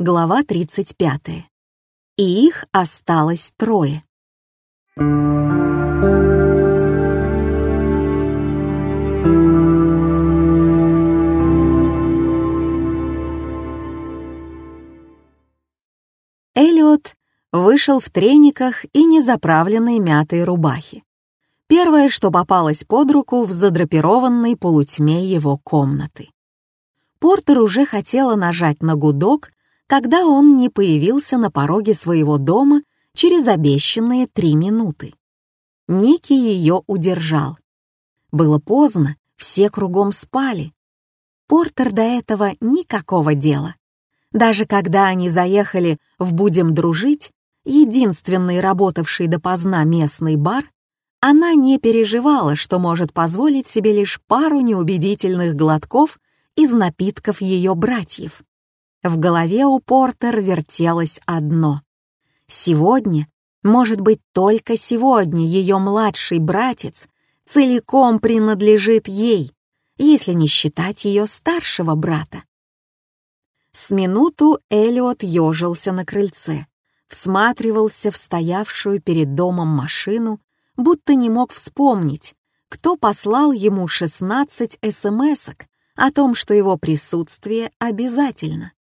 глава 35. И их осталось трое. Эллиот вышел в трениках и незаправленной мятой рубахе. Первое, что попалось под руку в задрапированной полутьме его комнаты. Портер уже хотела нажать на гудок, когда он не появился на пороге своего дома через обещанные три минуты. Ники ее удержал. Было поздно, все кругом спали. Портер до этого никакого дела. Даже когда они заехали в «Будем дружить», единственный работавший допоздна местный бар, она не переживала, что может позволить себе лишь пару неубедительных глотков из напитков ее братьев. В голове у Портер вертелось одно. Сегодня, может быть, только сегодня ее младший братец целиком принадлежит ей, если не считать ее старшего брата. С минуту Элиот ежился на крыльце, всматривался в стоявшую перед домом машину, будто не мог вспомнить, кто послал ему 16 смс-ок о том, что его присутствие обязательно.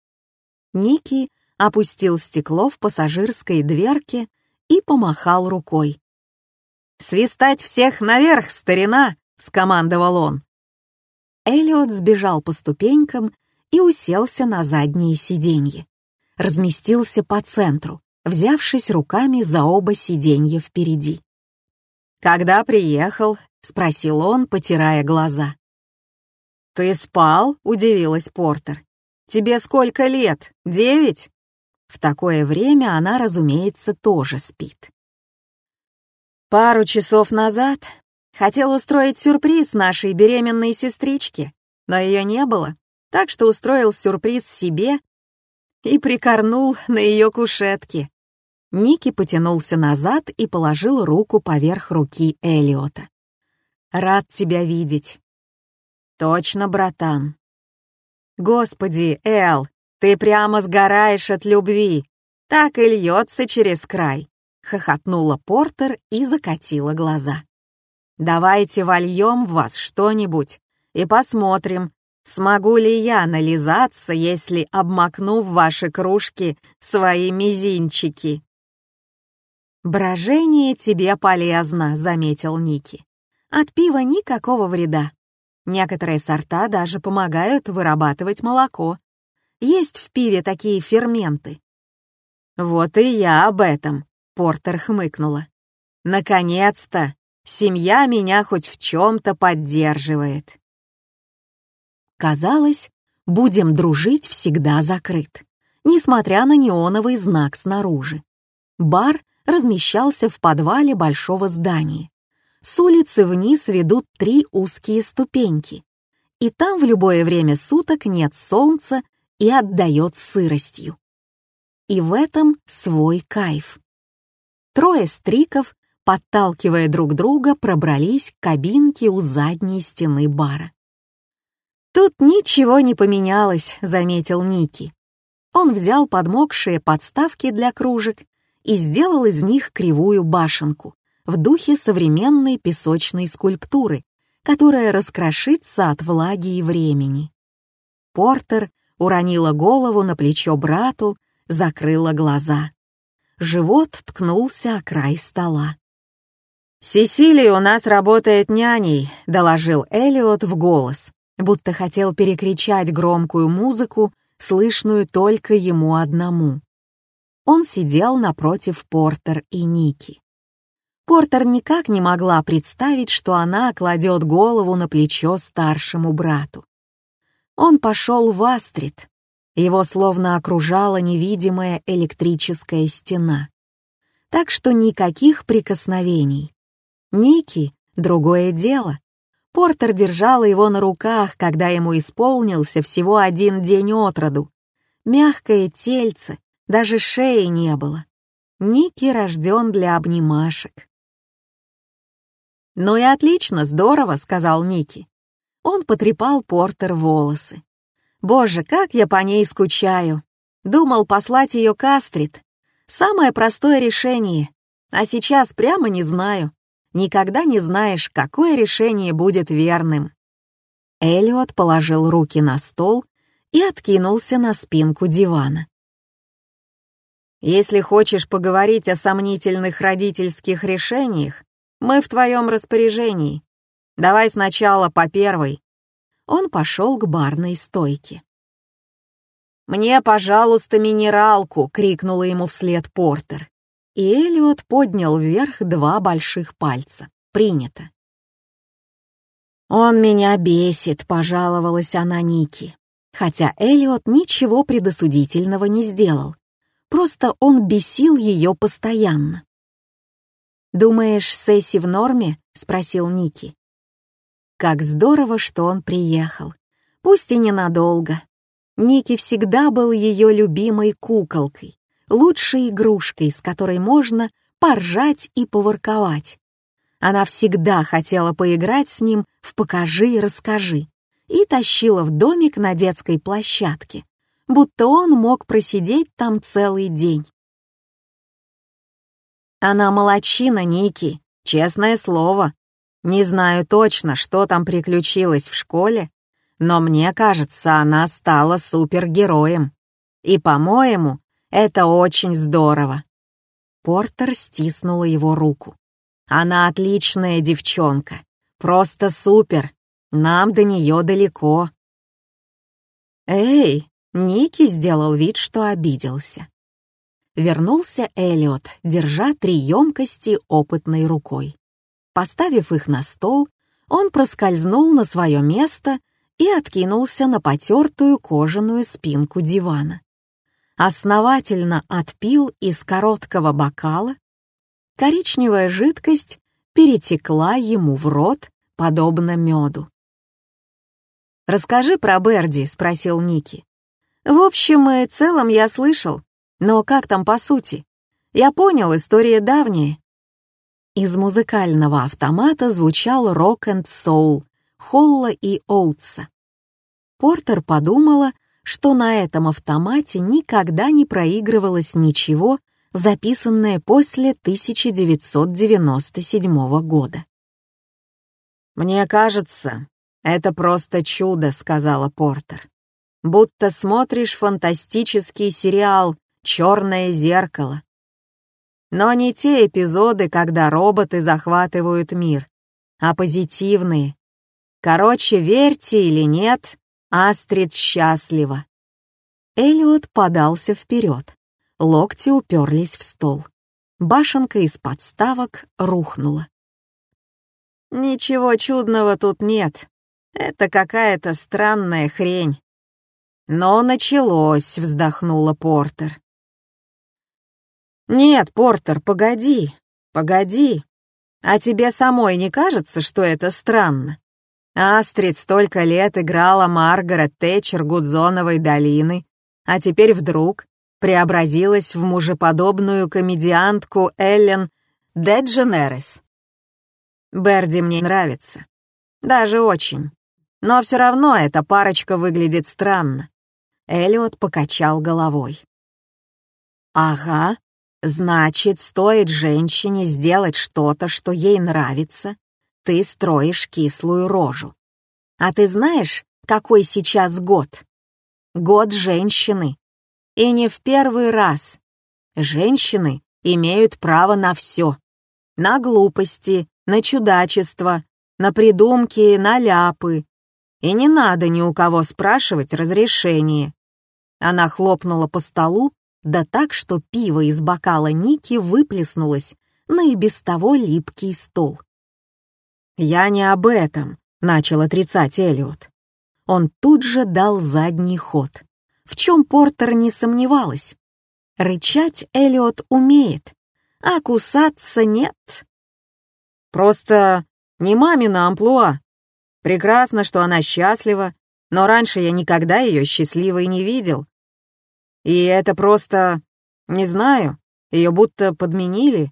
Ники опустил стекло в пассажирской дверке и помахал рукой. «Свистать всех наверх, старина!» — скомандовал он. Эллиот сбежал по ступенькам и уселся на заднее сиденье. Разместился по центру, взявшись руками за оба сиденья впереди. «Когда приехал?» — спросил он, потирая глаза. «Ты спал?» — удивилась Портер. Тебе сколько лет? Девять?» В такое время она, разумеется, тоже спит. Пару часов назад хотел устроить сюрприз нашей беременной сестричке, но ее не было, так что устроил сюрприз себе и прикорнул на ее кушетке. Ники потянулся назад и положил руку поверх руки Элиота. «Рад тебя видеть». «Точно, братан. Господи, Эл, ты прямо сгораешь от любви. Так и льется через край. Хохотнула Портер и закатила глаза. Давайте вольем в вас что-нибудь и посмотрим, смогу ли я нализаться, если обмакну в ваши кружки свои мизинчики. «Брожение тебе полезно», — заметил Ники. «От пива никакого вреда. Некоторые сорта даже помогают вырабатывать молоко. Есть в пиве такие ферменты. «Вот и я об этом», — Портер хмыкнула. «Наконец-то! Семья меня хоть в чем-то поддерживает». Казалось, «Будем дружить» всегда закрыт, несмотря на неоновый знак снаружи. Бар размещался в подвале большого здания. С улицы вниз ведут три узкие ступеньки, и там в любое время суток нет солнца и отдает сыростью. И в этом свой кайф. Трое стриков, подталкивая друг друга, пробрались к кабинке у задней стены бара. «Тут ничего не поменялось», — заметил Ники. Он взял подмокшие подставки для кружек и сделал из них кривую башенку, в духе современной песочной скульптуры, которая раскрошится от влаги и времени. Портер уронила голову на плечо брату, закрыла глаза. Живот ткнулся о край стола. «Сесилия у нас работает няней», — доложил Элиот в голос, будто хотел перекричать громкую музыку, слышную только ему одному. Он сидел напротив Портер и Ники. Портер никак не могла представить, что она кладет голову на плечо старшему брату. Он пошел в Астрид. Его словно окружала невидимая электрическая стена. Так что никаких прикосновений. Ники — другое дело. Портер держала его на руках, когда ему исполнился всего один день от роду. Мягкое тельце, даже шеи не было. Ники рожден для обнимашек. «Ну и отлично, здорово», — сказал Ники. Он потрепал Портер волосы. «Боже, как я по ней скучаю! Думал послать ее к Астрид. Самое простое решение. А сейчас прямо не знаю. Никогда не знаешь, какое решение будет верным. Элиот положил руки на стол и откинулся на спинку дивана. «Если хочешь поговорить о сомнительных родительских решениях, мы в твоем распоряжении. Давай сначала по первой». Он пошел к барной стойке. «Мне, пожалуйста, минералку!» — крикнула ему вслед Портер. И Элиот поднял вверх два больших пальца. «Принято». «Он меня бесит», — пожаловалась она Ники. Хотя Элиот ничего предосудительного не сделал. Просто он бесил ее постоянно. «Думаешь, Сесси в норме?» — спросил Ники. Как здорово, что он приехал. Пусть и ненадолго. Ники всегда был ее любимой куколкой, лучшей игрушкой, с которой можно поржать и поворковать. Она всегда хотела поиграть с ним в «покажи и расскажи» и тащила в домик на детской площадке, будто он мог просидеть там целый день. Она молочина, Ники, честное слово. Не знаю точно, что там приключилось в школе, но мне кажется, она стала супергероем. И, по-моему, это очень здорово. Портер стиснула его руку. Она отличная девчонка, просто супер. Нам до нее далеко. Эй, Ники сделал вид, что обиделся. Вернулся Элиот, держа три емкости опытной рукой. Поставив их на стол, он проскользнул на свое место и откинулся на потертую кожаную спинку дивана. Основательно отпил из короткого бокала. Коричневая жидкость перетекла ему в рот, подобно меду. «Расскажи про Берди», — спросил Ники. «В общем и целом я слышал, но как там по сути? Я понял, история давняя». Из музыкального автомата звучал рок-энд-соул Холла и Оутса. Портер подумала, что на этом автомате никогда не проигрывалось ничего, записанное после 1997 года. «Мне кажется, «Это просто чудо», — сказала Портер. «Будто смотришь фантастический сериал «Черное зеркало». Но не те эпизоды, когда роботы захватывают мир, а позитивные. Короче, верьте или нет, Астрид счастлива. Эллиот подался вперед. Локти уперлись в стол. Башенка из подставок рухнула. «Ничего чудного тут нет. Это какая-то странная хрень. Но началось, вздохнула Портер. Нет, Портер, погоди, погоди. А тебе самой не кажется, что это странно? Астрид столько лет играла Маргарет Тэтчер Гудзоновой долины, а теперь вдруг преобразилась в мужеподобную комедиантку Эллен Дедженерес. Берди мне нравится. Даже очень. Но все равно эта парочка выглядит странно. Элиот покачал головой. «Ага, значит, стоит женщине сделать что-то, что ей нравится, ты строишь кислую рожу. А ты знаешь, какой сейчас год? Год женщины. И не в первый раз. Женщины имеют право на все. На глупости, на чудачество, на придумки, на ляпы, и не надо ни у кого спрашивать разрешение. Она хлопнула по столу, да так, что пиво из бокала Ники выплеснулось на и без того липкий стол. «Я не об этом», — начал отрицать Элиот. Он тут же дал задний ход, в чем Портер не сомневалась. Рычать Элиот умеет, а кусаться нет. «Просто не мамина амплуа», Прекрасно, что она счастлива, но раньше я никогда ее счастливой не видел. И это просто... не знаю, ее будто подменили.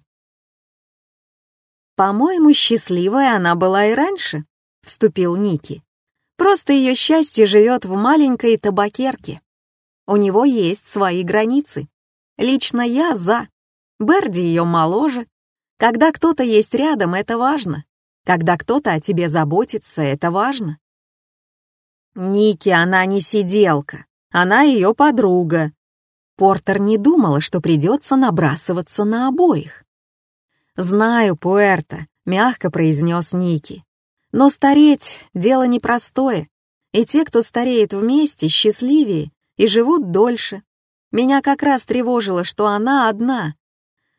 «По-моему, счастливая она была и раньше», — вступил Ники. «Просто ее счастье живет в маленькой табакерке. У него есть свои границы. Лично я за. Берди ее моложе. Когда кто-то есть рядом, это важно. Когда кто-то о тебе заботится, это важно. Ники, она не сиделка. Она ее подруга. Портер не думала, что придется набрасываться на обоих. «Знаю, Пуэрто», — мягко произнес Ники. «Но стареть — дело непростое, и те, кто стареет вместе, счастливее и живут дольше. Меня как раз тревожило, что она одна.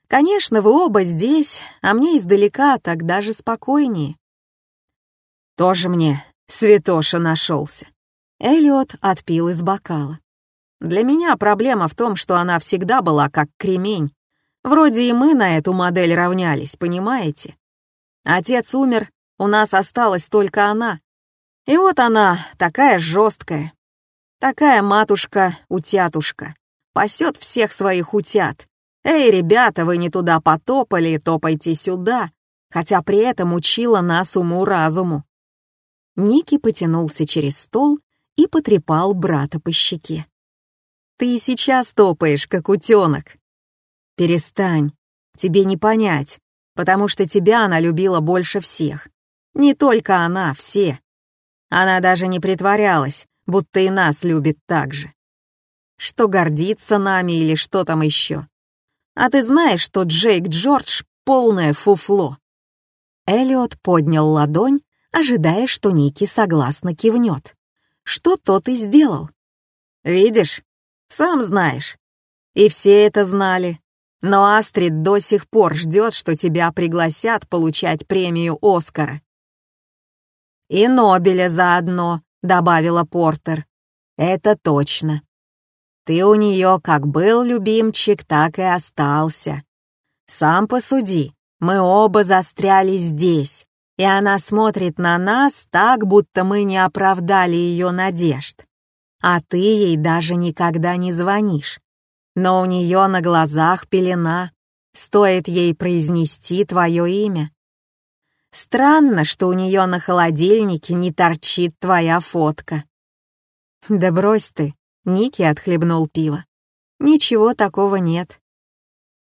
Конечно, вы оба здесь, а мне издалека так даже спокойнее». «Тоже мне святоша нашелся». Элиот отпил из бокала. Для меня проблема в том, что она всегда была как кремень. Вроде и мы на эту модель равнялись, понимаете? Отец умер, у нас осталась только она. И вот она, такая жесткая. Такая матушка-утятушка. Пасет всех своих утят. «Эй, ребята, вы не туда потопали, топайте сюда», хотя при этом учила нас уму-разуму. Ники потянулся через стол и потрепал брата по щеке. Ты и сейчас топаешь, как утенок. Перестань, тебе не понять, потому что тебя она любила больше всех. Не только она, все. Она даже не притворялась, будто и нас любит так же. Что гордится нами или что там еще. А ты знаешь, что Джейк Джордж — полное фуфло. Эллиот поднял ладонь, ожидая, что Ники согласно кивнет. Что тот и сделал. «Видишь, сам знаешь. И все это знали. Но Астрид до сих пор ждет, что тебя пригласят получать премию Оскара. «И Нобеля заодно», — добавила Портер. «Это точно. Ты у нее как был любимчик, так и остался. Сам посуди, мы оба застряли здесь, и она смотрит на нас так, будто мы не оправдали ее надежд а ты ей даже никогда не звонишь. Но у нее на глазах пелена, стоит ей произнести твое имя. Странно, что у нее на холодильнике не торчит твоя фотка. Да брось ты, Ники отхлебнул пиво. Ничего такого нет.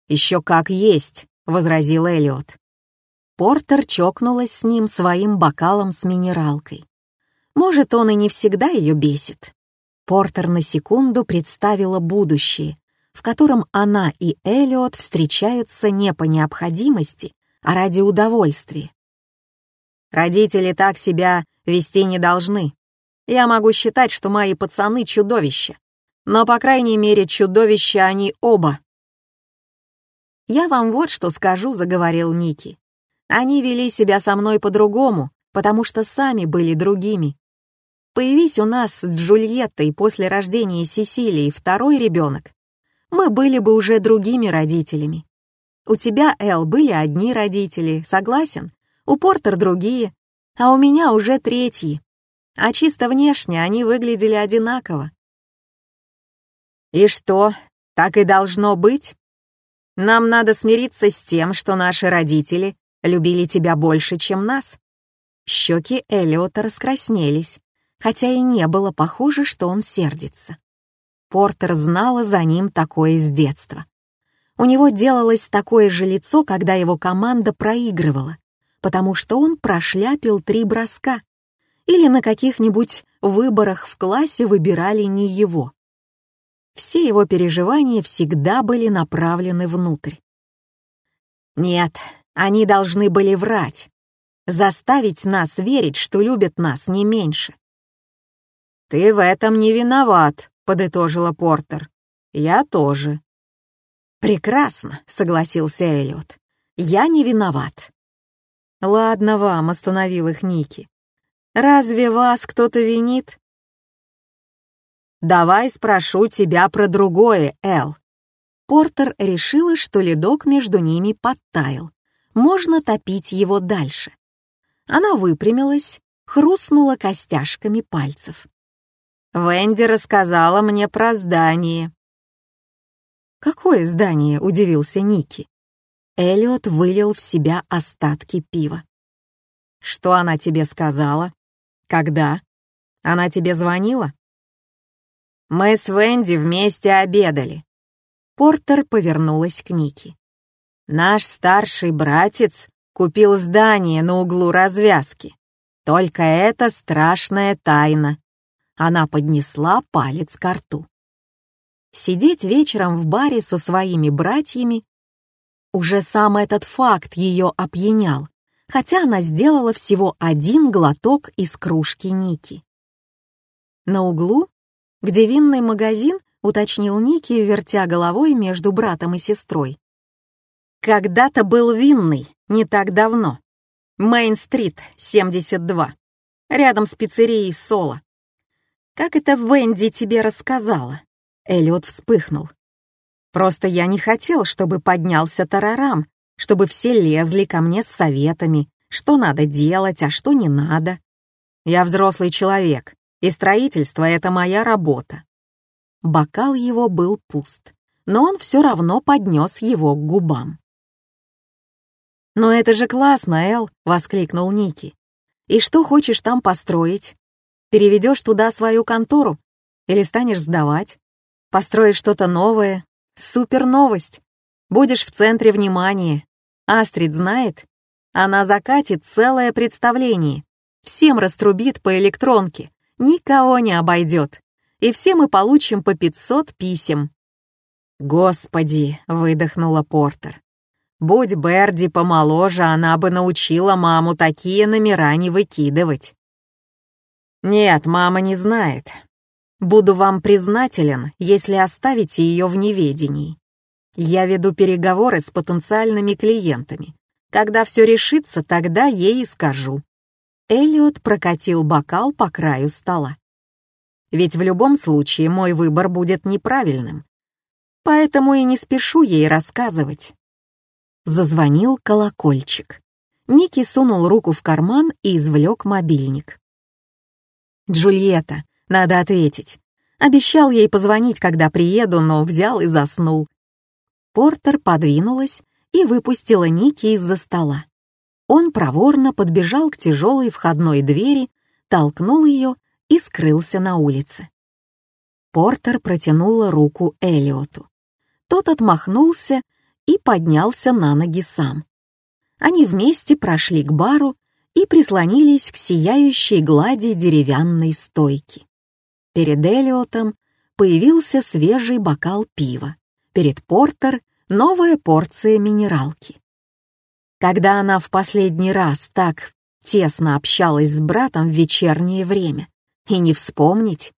Еще как есть, возразил Эллиот. Портер чокнулась с ним своим бокалом с минералкой. Может, он и не всегда ее бесит, Портер на секунду представила будущее, в котором она и Элиот встречаются не по необходимости, а ради удовольствия. Родители так себя вести не должны. Я могу считать, что мои пацаны — чудовища. Но, по крайней мере, чудовища они оба. «Я вам вот что скажу», — заговорил Ники. «Они вели себя со мной по-другому, потому что сами были другими. Появись у нас с Джульеттой после рождения Сесилии второй ребенок, мы были бы уже другими родителями. У тебя, Эл, были одни родители, согласен? У Портер другие, а у меня уже третьи. А чисто внешне они выглядели одинаково. И что, так и должно быть? Нам надо смириться с тем, что наши родители любили тебя больше, чем нас. Щеки Эллиота раскраснелись хотя и не было похоже, что он сердится. Портер знала за ним такое с детства. У него делалось такое же лицо, когда его команда проигрывала, потому что он прошляпил три броска, или на каких-нибудь выборах в классе выбирали не его. Все его переживания всегда были направлены внутрь. Нет, они должны были врать, заставить нас верить, что любят нас не меньше. «Ты в этом не виноват», — подытожила Портер. «Я тоже». «Прекрасно», — согласился Эллиот. «Я не виноват». «Ладно вам», — остановил их Ники. «Разве вас кто-то винит?» «Давай спрошу тебя про другое, Эл». Портер решила, что ледок между ними подтаял. Можно топить его дальше. Она выпрямилась, хрустнула костяшками пальцев. Венди рассказала мне про здание». «Какое здание?» — удивился Ники. Эллиот вылил в себя остатки пива. «Что она тебе сказала? Когда? Она тебе звонила?» Мы с Венди вместе обедали. Портер повернулась к Нике. Наш старший братец купил здание на углу развязки. Только это страшная тайна. Она поднесла палец к рту. Сидеть вечером в баре со своими братьями уже сам этот факт ее опьянял, хотя она сделала всего один глоток из кружки Ники. На углу, где винный магазин, уточнил Ники, вертя головой между братом и сестрой. Когда-то был винный, не так давно. Мейн-стрит, 72. Рядом с пиццерией Соло. Как это Венди тебе рассказала? Эллиот вспыхнул. Просто я не хотел, чтобы поднялся тарарам, чтобы все лезли ко мне с советами, что надо делать, а что не надо. Я взрослый человек, и строительство — это моя работа. Бокал его был пуст, но он все равно поднес его к губам. «Но это же классно, Эл!» — воскликнул Ники. «И что хочешь там построить? Переведешь туда свою контору? Или станешь сдавать? Построишь что-то новое? Супер новость! Будешь в центре внимания. Астрид знает? Она закатит целое представление. Всем раструбит по электронке. Никого не обойдет. И все мы получим по 500 писем. «Господи!» — выдохнула Портер. Будь Берди помоложе, она бы научила маму такие номера не выкидывать. Нет, мама не знает. Буду вам признателен, если оставите ее в неведении. Я веду переговоры с потенциальными клиентами. Когда все решится, тогда ей и скажу. Эллиот прокатил бокал по краю стола. Ведь в любом случае мой выбор будет неправильным. Поэтому и не спешу ей рассказывать. Зазвонил колокольчик. Ники сунул руку в карман и извлек мобильник. «Джульетта, надо ответить. Обещал ей позвонить, когда приеду, но взял и заснул». Портер подвинулась и выпустила Ники из-за стола. Он проворно подбежал к тяжелой входной двери, толкнул ее и скрылся на улице. Портер протянула руку Элиоту. Тот отмахнулся и поднялся на ноги сам. Они вместе прошли к бару и прислонились к сияющей глади деревянной стойки. Перед Элиотом появился свежий бокал пива, перед Портер — новая порция минералки. Когда она в последний раз так тесно общалась с братом в вечернее время, и не вспомнить,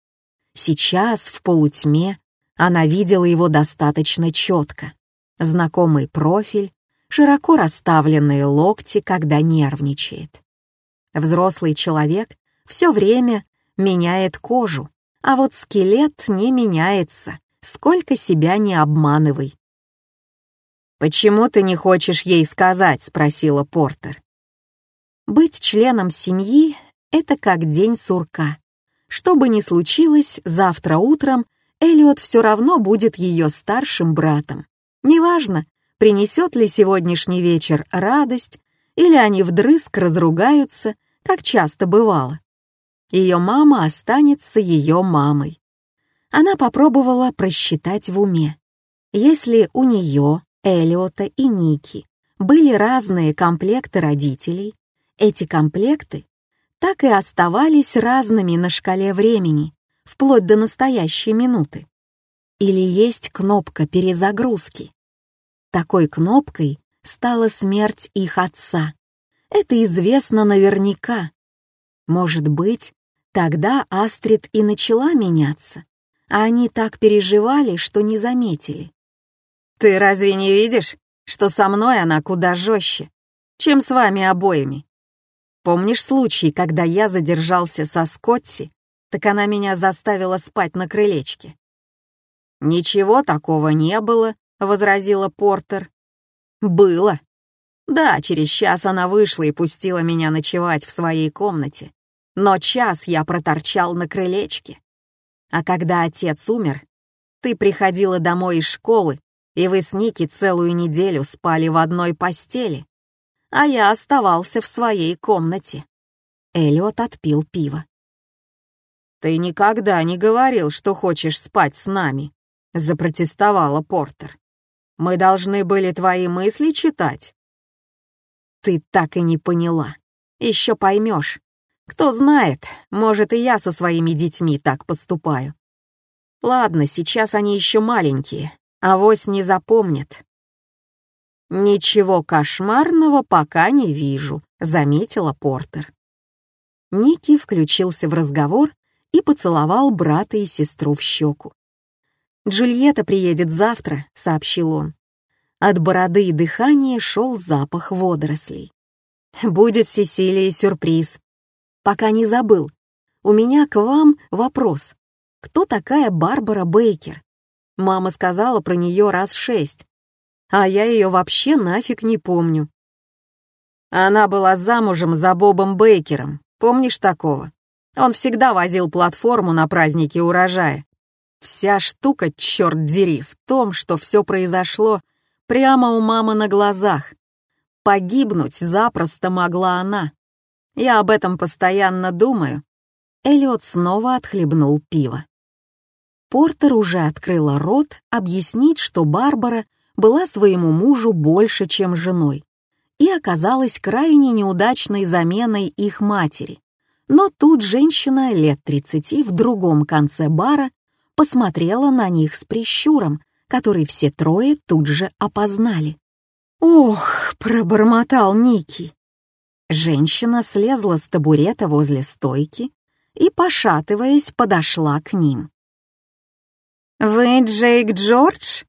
сейчас в полутьме она видела его достаточно четко. Знакомый профиль, широко расставленные локти, когда нервничает. Взрослый человек все время меняет кожу, а вот скелет не меняется, сколько себя не обманывай. «Почему ты не хочешь ей сказать?» — спросила Портер. «Быть членом семьи — это как день сурка. Что бы ни случилось, завтра утром Эллиот все равно будет ее старшим братом. Неважно, принесет ли сегодняшний вечер радость, или они вдрызг разругаются, как часто бывало. Ее мама останется ее мамой. Она попробовала просчитать в уме. Если у нее, Элиота и Ники были разные комплекты родителей, эти комплекты так и оставались разными на шкале времени, вплоть до настоящей минуты. Или есть кнопка перезагрузки, такой кнопкой стала смерть их отца. Это известно наверняка. Может быть, тогда Астрид и начала меняться, а они так переживали, что не заметили. «Ты разве не видишь, что со мной она куда жестче, чем с вами обоими? Помнишь случай, когда я задержался со Скотти, так она меня заставила спать на крылечке?» «Ничего такого не было», — возразила Портер. «Было. Да, через час она вышла и пустила меня ночевать в своей комнате. Но час я проторчал на крылечке. А когда отец умер, ты приходила домой из школы, и вы с Ники целую неделю спали в одной постели, а я оставался в своей комнате». Эллиот отпил пиво. «Ты никогда не говорил, что хочешь спать с нами», — запротестовала Портер. «Мы должны были твои мысли читать». «Ты так и не поняла. Еще поймешь. Кто знает, может, и я со своими детьми так поступаю. Ладно, сейчас они еще маленькие, авось не запомнят». «Ничего кошмарного пока не вижу», — заметила Портер. Ники включился в разговор и поцеловал брата и сестру в щеку. «Джульетта приедет завтра», — сообщил он. От бороды и дыхания шел запах водорослей. «Будет Сесилии сюрприз. Пока не забыл. У меня к вам вопрос. Кто такая Барбара Бейкер? Мама сказала про нее раз шесть, а я ее вообще нафиг не помню». Она была замужем за Бобом Бейкером, помнишь такого? Он всегда возил платформу на праздники урожая. Вся штука, черт дери, в том, что все произошло прямо у мамы на глазах. Погибнуть запросто могла она. Я об этом постоянно думаю. Эллиот снова отхлебнул пиво. Портер уже открыла рот объяснить, что Барбара была своему мужу больше, чем женой, и оказалась крайне неудачной заменой их матери. Но тут женщина лет тридцати в другом конце бара посмотрела на них с прищуром, который все трое тут же опознали. «Ох!» — пробормотал Ники. Женщина слезла с табурета возле стойки и, пошатываясь, подошла к ним. «Вы Джейк Джордж?»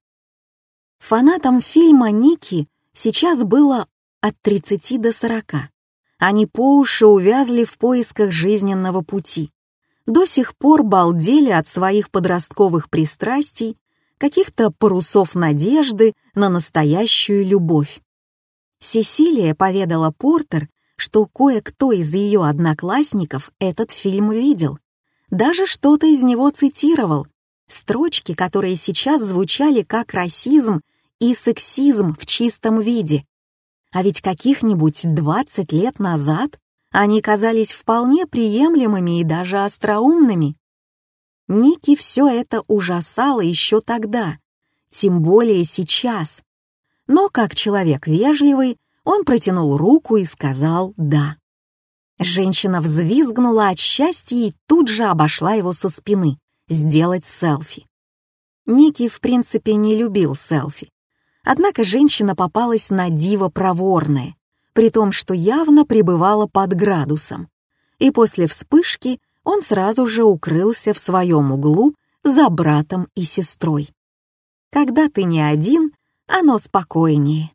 Фанатам фильма Ники сейчас было от 30 до 40. Они по уши увязли в поисках жизненного пути. До сих пор балдели от своих подростковых пристрастий, каких-то парусов надежды на настоящую любовь. Сесилия поведала Портер, что кое-кто из ее одноклассников этот фильм видел. Даже что-то из него цитировал. Строчки, которые сейчас звучали как расизм и сексизм в чистом виде. А ведь каких-нибудь 20 лет назад они казались вполне приемлемыми и даже остроумными. Ники все это ужасало еще тогда, тем более сейчас. Но как человек вежливый, он протянул руку и сказал «да». Женщина взвизгнула от счастья и тут же обошла его со спины, сделать селфи. Ники, в принципе, не любил селфи. Однако женщина попалась на диво проворная, при том, что явно пребывала под градусом. И после вспышки он сразу же укрылся в своем углу за братом и сестрой. Когда ты не один, оно спокойнее.